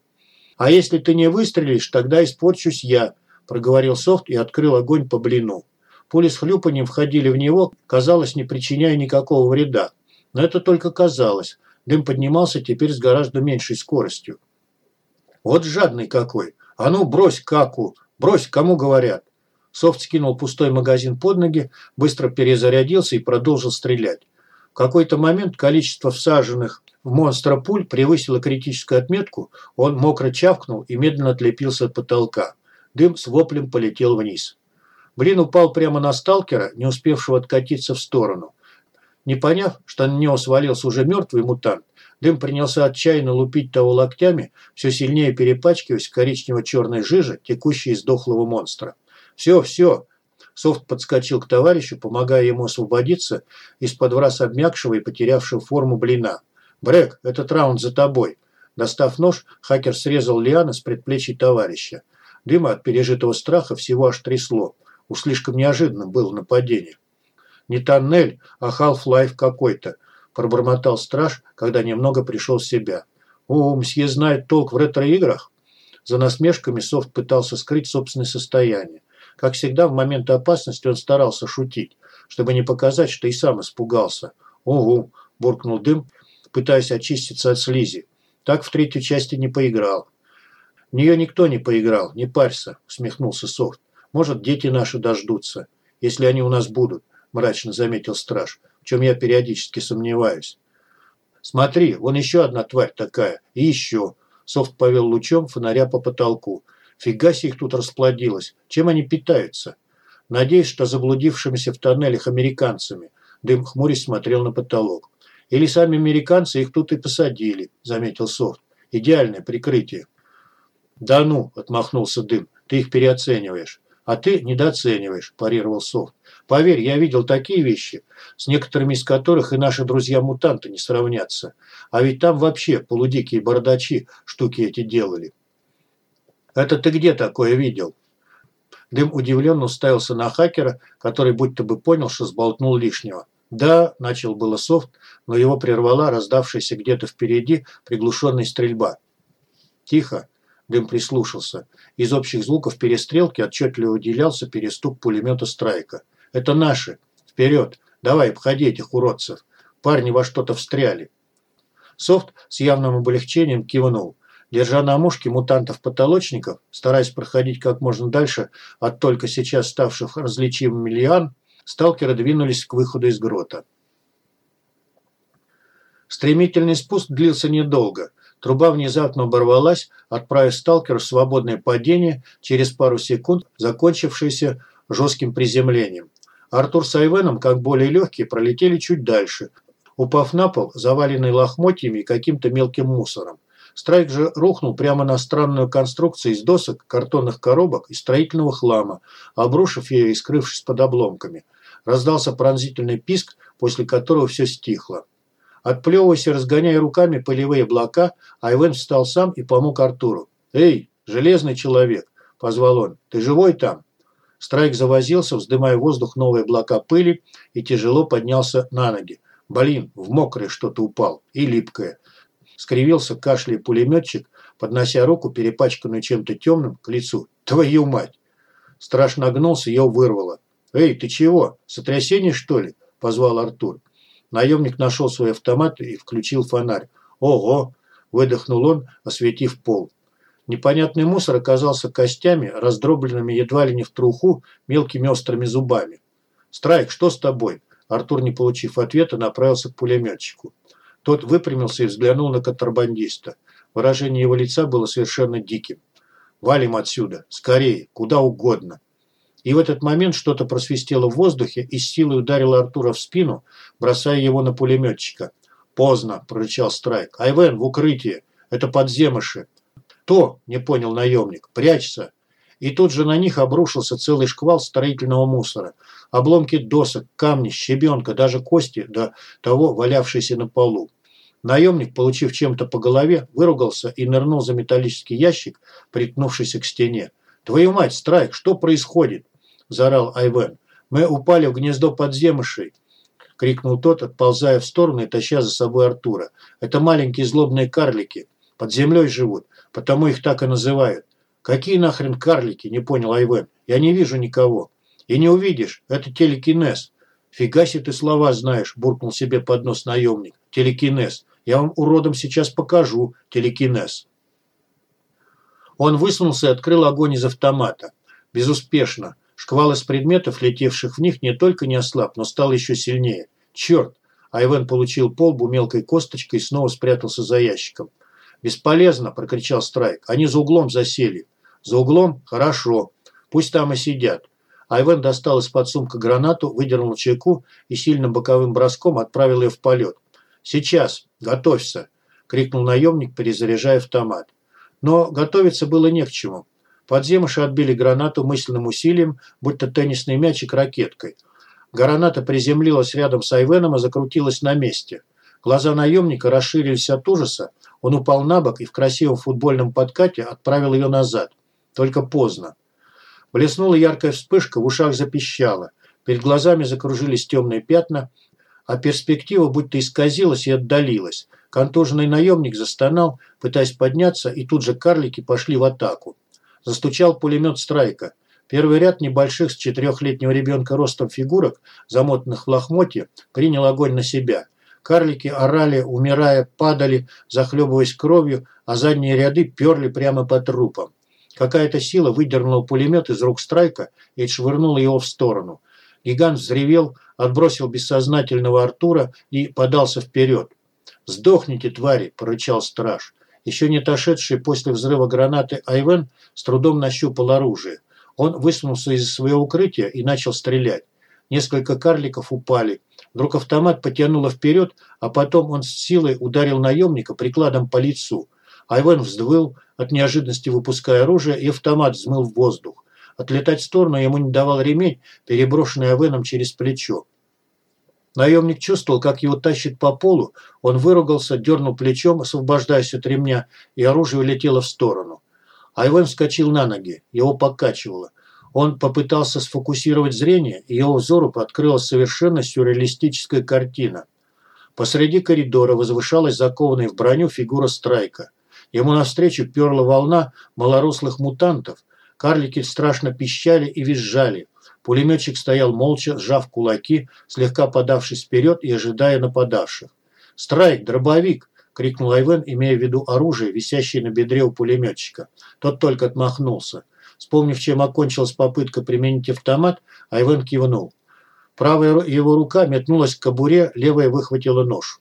«А если ты не выстрелишь, тогда испорчусь я», – проговорил Софт и открыл огонь по блину. Пули с хлюпанием входили в него, казалось, не причиняя никакого вреда. Но это только казалось. Дым поднимался теперь с гораздо меньшей скоростью. Вот жадный какой. А ну, брось каку. Брось, кому говорят. Софт скинул пустой магазин под ноги, быстро перезарядился и продолжил стрелять. В какой-то момент количество всаженных в монстра пуль превысило критическую отметку, он мокро чавкнул и медленно отлепился от потолка. Дым с воплем полетел вниз. Блин упал прямо на сталкера, не успевшего откатиться в сторону. Не поняв, что на него свалился уже мертвый мутант, Дым принялся отчаянно лупить того локтями, все сильнее перепачкиваясь коричнево-черной жиже, текущей из дохлого монстра. «Все, все!» Софт подскочил к товарищу, помогая ему освободиться из-под враз обмякшего и потерявшего форму блина. «Брэк, этот раунд за тобой!» Достав нож, хакер срезал лианы с предплечий товарища. Дыма от пережитого страха всего аж трясло. Уж слишком неожиданным было нападение. Не тоннель, а Half-Life какой-то –– пробормотал страж, когда немного пришел в себя. «О, мсье знает толк в ретро-играх?» За насмешками Софт пытался скрыть собственное состояние. Как всегда, в моменты опасности он старался шутить, чтобы не показать, что и сам испугался. «Угу», – буркнул дым, пытаясь очиститься от слизи. «Так в третьей части не поиграл». «В нее никто не поиграл, не парься», – усмехнулся Софт. «Может, дети наши дождутся, если они у нас будут», – мрачно заметил страж в чем я периодически сомневаюсь. Смотри, вон еще одна тварь такая. И еще. Софт повел лучом фонаря по потолку. Фига себе их тут расплодилось. Чем они питаются? Надеюсь, что заблудившимися в тоннелях американцами. Дым хмурясь смотрел на потолок. Или сами американцы их тут и посадили, заметил Софт. Идеальное прикрытие. Да ну, отмахнулся Дым, ты их переоцениваешь. А ты недооцениваешь, парировал Софт. Поверь, я видел такие вещи, с некоторыми из которых и наши друзья-мутанты не сравнятся. А ведь там вообще полудикие бородачи штуки эти делали. Это ты где такое видел? Дым удивленно уставился на хакера, который будто бы понял, что сболтнул лишнего. «Да», – начал было софт, но его прервала раздавшаяся где-то впереди приглушенная стрельба. «Тихо», – Дым прислушался. Из общих звуков перестрелки отчетливо выделялся перестук пулемета «Страйка». Это наши. Вперед. Давай, обходи этих уродцев. Парни во что-то встряли. Софт с явным облегчением кивнул. Держа на мушке мутантов-потолочников, стараясь проходить как можно дальше от только сейчас ставших различимыми лиан, сталкеры двинулись к выходу из грота. Стремительный спуск длился недолго. Труба внезапно оборвалась, отправив сталкера в свободное падение через пару секунд, закончившееся жестким приземлением. Артур с Айвеном, как более легкие, пролетели чуть дальше, упав на пол, заваленный лохмотьями и каким-то мелким мусором. Страйк же рухнул прямо на странную конструкцию из досок, картонных коробок и строительного хлама, обрушив ее и скрывшись под обломками. Раздался пронзительный писк, после которого все стихло. Отплевываясь и разгоняя руками полевые облака, Айвен встал сам и помог Артуру. «Эй, железный человек!» – позвал он. «Ты живой там?» Страйк завозился, вздымая воздух новые облака пыли и тяжело поднялся на ноги. Блин, в мокрое что-то упал. И липкое. Скривился кашляя пулеметчик, поднося руку, перепачканную чем-то темным, к лицу. Твою мать! Страж нагнулся, ее вырвало. «Эй, ты чего? Сотрясение, что ли?» – позвал Артур. Наемник нашел свой автомат и включил фонарь. «Ого!» – выдохнул он, осветив пол. Непонятный мусор оказался костями, раздробленными едва ли не в труху, мелкими острыми зубами. «Страйк, что с тобой?» Артур, не получив ответа, направился к пулеметчику. Тот выпрямился и взглянул на контрабандиста. Выражение его лица было совершенно диким. «Валим отсюда! Скорее! Куда угодно!» И в этот момент что-то просвистело в воздухе и с силой ударило Артура в спину, бросая его на пулеметчика. «Поздно!» – прорычал Страйк. «Айвен, в укрытие! Это подземыши!» «То!» – не понял наемник. «Прячься!» И тут же на них обрушился целый шквал строительного мусора. Обломки досок, камни, щебенка, даже кости до того, валявшиеся на полу. Наемник, получив чем-то по голове, выругался и нырнул за металлический ящик, приткнувшийся к стене. «Твою мать, Страйк, что происходит?» Заорал Айвен. «Мы упали в гнездо подземышей!» – крикнул тот, отползая в сторону и таща за собой Артура. «Это маленькие злобные карлики. Под землей живут, потому их так и называют». «Какие нахрен карлики?» – не понял Айвен. «Я не вижу никого». «И не увидишь. Это телекинез». «Фига себе ты слова знаешь», – буркнул себе под нос наемник. «Телекинез. Я вам, уродом, сейчас покажу телекинез». Он высунулся и открыл огонь из автомата. Безуспешно. Шквал из предметов, летевших в них, не только не ослаб, но стал еще сильнее. Черт! Айвен получил полбу мелкой косточкой и снова спрятался за ящиком. «Бесполезно!» – прокричал Страйк. «Они за углом засели». «За углом? Хорошо. Пусть там и сидят». Айвен достал из-под сумка гранату, выдернул чеку и сильным боковым броском отправил ее в полет. «Сейчас! Готовься!» – крикнул наемник, перезаряжая автомат. Но готовиться было не к чему. Подземыши отбили гранату мысленным усилием, будто теннисный мячик ракеткой. Граната приземлилась рядом с Айвеном и закрутилась на месте. Глаза наемника расширились от ужаса. Он упал на бок и в красивом футбольном подкате отправил ее назад. Только поздно. Блеснула яркая вспышка, в ушах запищала. Перед глазами закружились темные пятна, а перспектива будто исказилась и отдалилась. Контуженный наемник застонал, пытаясь подняться, и тут же карлики пошли в атаку. Застучал пулемет «Страйка». Первый ряд небольших с четырехлетнего ребенка ростом фигурок, замотанных в лохмотье, принял огонь на себя. Карлики орали, умирая, падали, захлебываясь кровью, а задние ряды перли прямо по трупам. Какая-то сила выдернула пулемет из рук Страйка и отшвырнула его в сторону. Гигант взревел, отбросил бессознательного Артура и подался вперед. «Сдохните, твари!» – порычал страж. Еще не отошедший после взрыва гранаты Айвен с трудом нащупал оружие. Он высунулся из своего укрытия и начал стрелять. Несколько карликов упали. Вдруг автомат потянуло вперед, а потом он с силой ударил наемника прикладом по лицу. Айвен вздвыл, от неожиданности выпуская оружие, и автомат взмыл в воздух. Отлетать в сторону ему не давал ремень, переброшенный Айвеном через плечо. Наемник чувствовал, как его тащит по полу. Он выругался, дернул плечом, освобождаясь от ремня, и оружие улетело в сторону. Айвен вскочил на ноги. Его покачивало. Он попытался сфокусировать зрение, и его взору открылась совершенно сюрреалистическая картина. Посреди коридора возвышалась закованная в броню фигура Страйка. Ему навстречу перла волна малорослых мутантов. Карлики страшно пищали и визжали. Пулеметчик стоял молча, сжав кулаки, слегка подавшись вперед и ожидая нападавших. «Страйк, дробовик!» – крикнул Айвен, имея в виду оружие, висящее на бедре у пулеметчика. Тот только отмахнулся. Вспомнив, чем окончилась попытка применить автомат, Айвен кивнул. Правая его рука метнулась к кобуре, левая выхватила нож.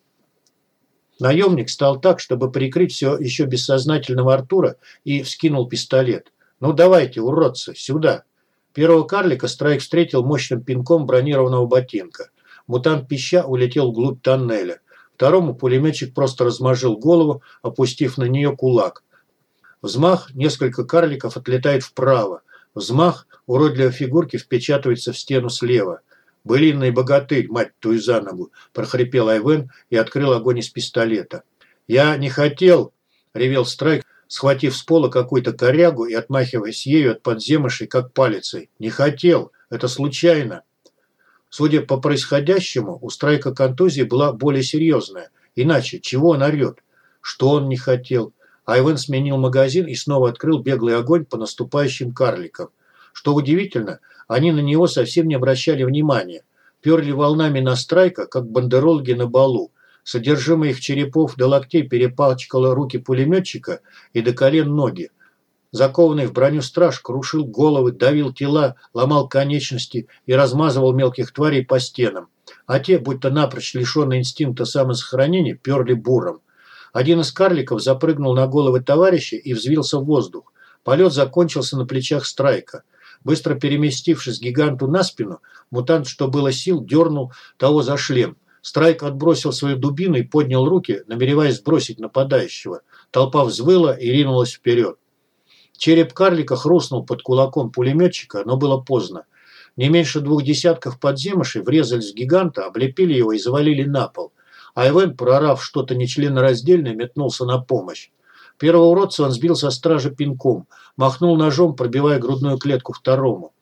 Наемник стал так, чтобы прикрыть все еще бессознательного Артура и вскинул пистолет. «Ну давайте, уродцы, сюда!» Первого карлика Страйк встретил мощным пинком бронированного ботинка. Мутант пища улетел вглубь тоннеля. Второму пулеметчик просто размажил голову, опустив на нее кулак. Взмах, несколько карликов отлетает вправо. Взмах, уродливой фигурки впечатывается в стену слева. «Былинный богатырь, мать твою за ногу!» – прохрипел Айвен и открыл огонь из пистолета. «Я не хотел!» – ревел Страйк, схватив с пола какую-то корягу и отмахиваясь ею от подземышей, как палицей. «Не хотел! Это случайно!» Судя по происходящему, у Страйка контузия была более серьезная. Иначе, чего он орет? Что он не хотел? Айвен сменил магазин и снова открыл беглый огонь по наступающим карликам. Что удивительно, они на него совсем не обращали внимания. Перли волнами на Страйка, как бандеролги на балу. Содержимое их черепов до локтей перепачкало руки пулеметчика и до колен ноги. Закованный в броню страж крушил головы, давил тела, ломал конечности и размазывал мелких тварей по стенам. А те, будто напрочь лишенные инстинкта самосохранения, перли буром. Один из карликов запрыгнул на головы товарища и взвился в воздух. Полет закончился на плечах Страйка. Быстро переместившись гиганту на спину, мутант, что было сил, дернул того за шлем. Страйк отбросил свою дубину и поднял руки, намереваясь сбросить нападающего. Толпа взвыла и ринулась вперед. Череп карлика хрустнул под кулаком пулеметчика, но было поздно. Не меньше двух десятков подземышей врезались в гиганта, облепили его и завалили на пол. Айвен, прорав что-то нечленораздельное, метнулся на помощь. Первого уродца он сбил со стражи пинком, махнул ножом, пробивая грудную клетку второму.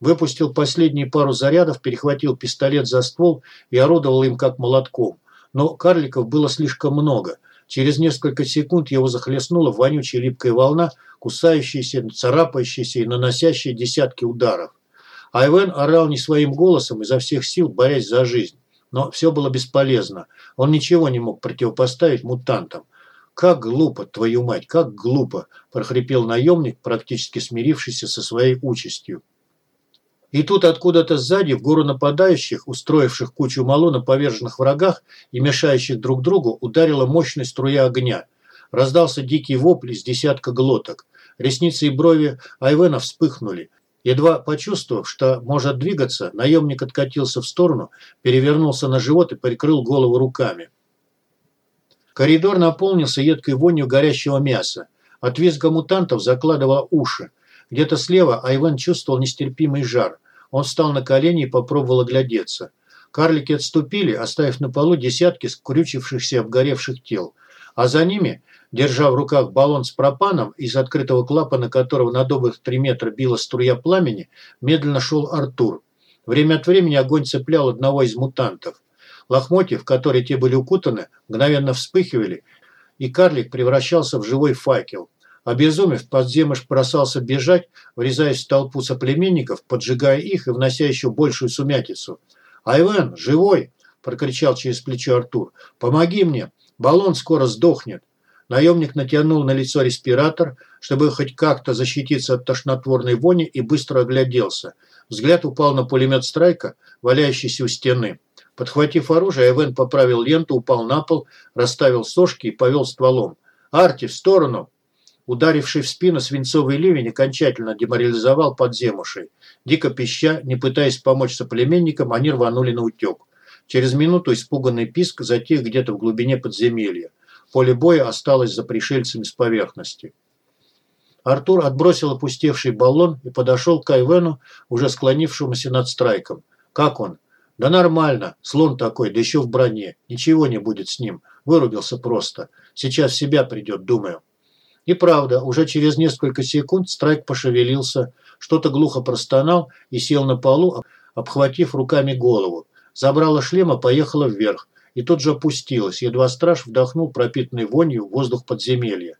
Выпустил последние пару зарядов, перехватил пистолет за ствол и орудовал им как молотком. Но карликов было слишком много. Через несколько секунд его захлестнула вонючая липкая волна, кусающаяся, царапающаяся и наносящая десятки ударов. Айвен орал не своим голосом, изо всех сил борясь за жизнь. Но все было бесполезно. Он ничего не мог противопоставить мутантам. «Как глупо, твою мать, как глупо!» – прохрипел наемник, практически смирившийся со своей участью. И тут откуда-то сзади в гору нападающих, устроивших кучу мало на поверженных врагах и мешающих друг другу, ударила мощная струя огня. Раздался дикий вопль из десятка глоток. Ресницы и брови Айвена вспыхнули. Едва почувствовав, что может двигаться, наемник откатился в сторону, перевернулся на живот и прикрыл голову руками. Коридор наполнился едкой вонью горящего мяса. От визга мутантов закладывало уши. Где-то слева Айван чувствовал нестерпимый жар. Он встал на колени и попробовал оглядеться. Карлики отступили, оставив на полу десятки скрючившихся обгоревших тел. А за ними, держа в руках баллон с пропаном, из открытого клапана которого на добрых три метра била струя пламени, медленно шел Артур. Время от времени огонь цеплял одного из мутантов. Лохмотья, в которые те были укутаны, мгновенно вспыхивали, и карлик превращался в живой факел. Обезумев, подземыш бросался бежать, врезаясь в толпу соплеменников, поджигая их и внося еще большую сумятицу. «Айвен, живой!» – прокричал через плечо Артур. «Помоги мне! Баллон скоро сдохнет!» Наемник натянул на лицо респиратор, чтобы хоть как-то защититься от тошнотворной вони, и быстро огляделся. Взгляд упал на пулемет Страйка, валяющийся у стены. Подхватив оружие, Айвен поправил ленту, упал на пол, расставил сошки и повел стволом. «Арти, в сторону!» Ударивший в спину свинцовый ливень окончательно деморализовал подземушей. Дико пища, не пытаясь помочь соплеменникам, они рванули на утек. Через минуту испуганный писк затих где-то в глубине подземелья. Поле боя осталось за пришельцами с поверхности. Артур отбросил опустевший баллон и подошел к Айвену, уже склонившемуся над страйком. «Как он?» «Да нормально. Слон такой, да еще в броне. Ничего не будет с ним. Вырубился просто. Сейчас себя придет, думаю». И правда, уже через несколько секунд Страйк пошевелился, что-то глухо простонал и сел на полу, обхватив руками голову. Забрала шлема, поехала вверх и тут же опустилась. Едва страж вдохнул пропитанный вонью воздух подземелья.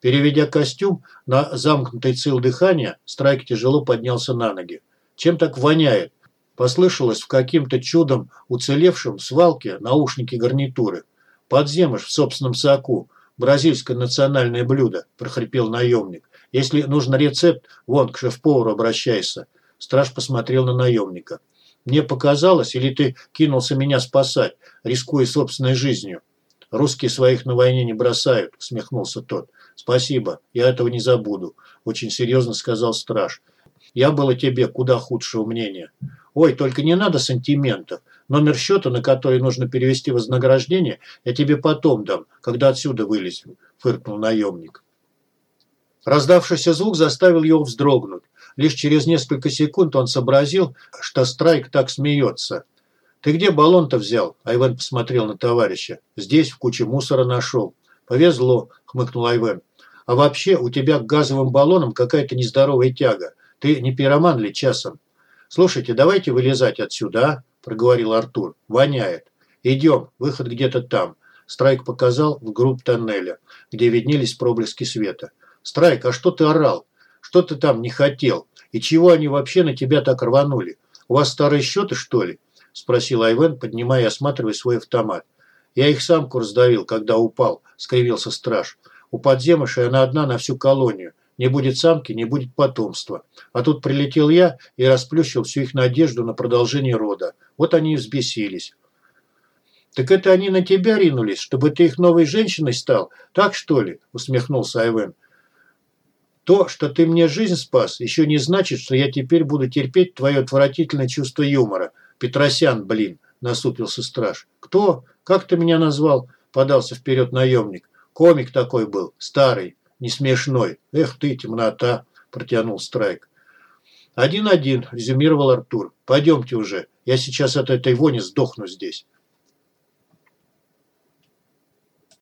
Переведя костюм на замкнутый цил дыхания, Страйк тяжело поднялся на ноги. «Чем так воняет?» Послышалось в каким-то чудом уцелевшем свалке наушники гарнитуры. Подземыш в собственном соку. Бразильское национальное блюдо, прохрипел наемник. Если нужен рецепт, вон к шеф-повару обращайся. Страж посмотрел на наемника. Мне показалось, или ты кинулся меня спасать, рискуя собственной жизнью? Русские своих на войне не бросают, усмехнулся тот. Спасибо, я этого не забуду, очень серьезно сказал страж. Я был о тебе куда худшего мнения. Ой, только не надо сантиментов. Номер счета, на который нужно перевести вознаграждение, я тебе потом дам, когда отсюда вылезем, фыркнул наемник. Раздавшийся звук заставил его вздрогнуть. Лишь через несколько секунд он сообразил, что Страйк так смеется. «Ты где баллон-то взял?» Айвен посмотрел на товарища. «Здесь, в куче мусора нашел». «Повезло», – хмыкнул Айвен. «А вообще, у тебя к газовым баллонам какая-то нездоровая тяга. Ты не пироман ли часом?» «Слушайте, давайте вылезать отсюда, а?» – проговорил Артур. «Воняет. Идем, выход где-то там». Страйк показал в групп тоннеля, где виднелись проблески света. «Страйк, а что ты орал? Что ты там не хотел? И чего они вообще на тебя так рванули? У вас старые счеты, что ли?» – спросил Айвен, поднимая и осматривая свой автомат. «Я их самку раздавил, когда упал», – скривился страж. «У подземышей она одна на всю колонию. Не будет самки, не будет потомства. А тут прилетел я и расплющил всю их надежду на продолжение рода. Вот они и взбесились». «Так это они на тебя ринулись, чтобы ты их новой женщиной стал? Так что ли?» – усмехнулся Айвен. То, что ты мне жизнь спас, еще не значит, что я теперь буду терпеть твое отвратительное чувство юмора. Петросян, блин, насупился страж. Кто? Как ты меня назвал? Подался вперед наемник. Комик такой был, старый, не смешной. Эх ты, темнота, протянул Страйк. «Один-один», – резюмировал Артур. «Пойдемте уже. Я сейчас от этой вони сдохну здесь».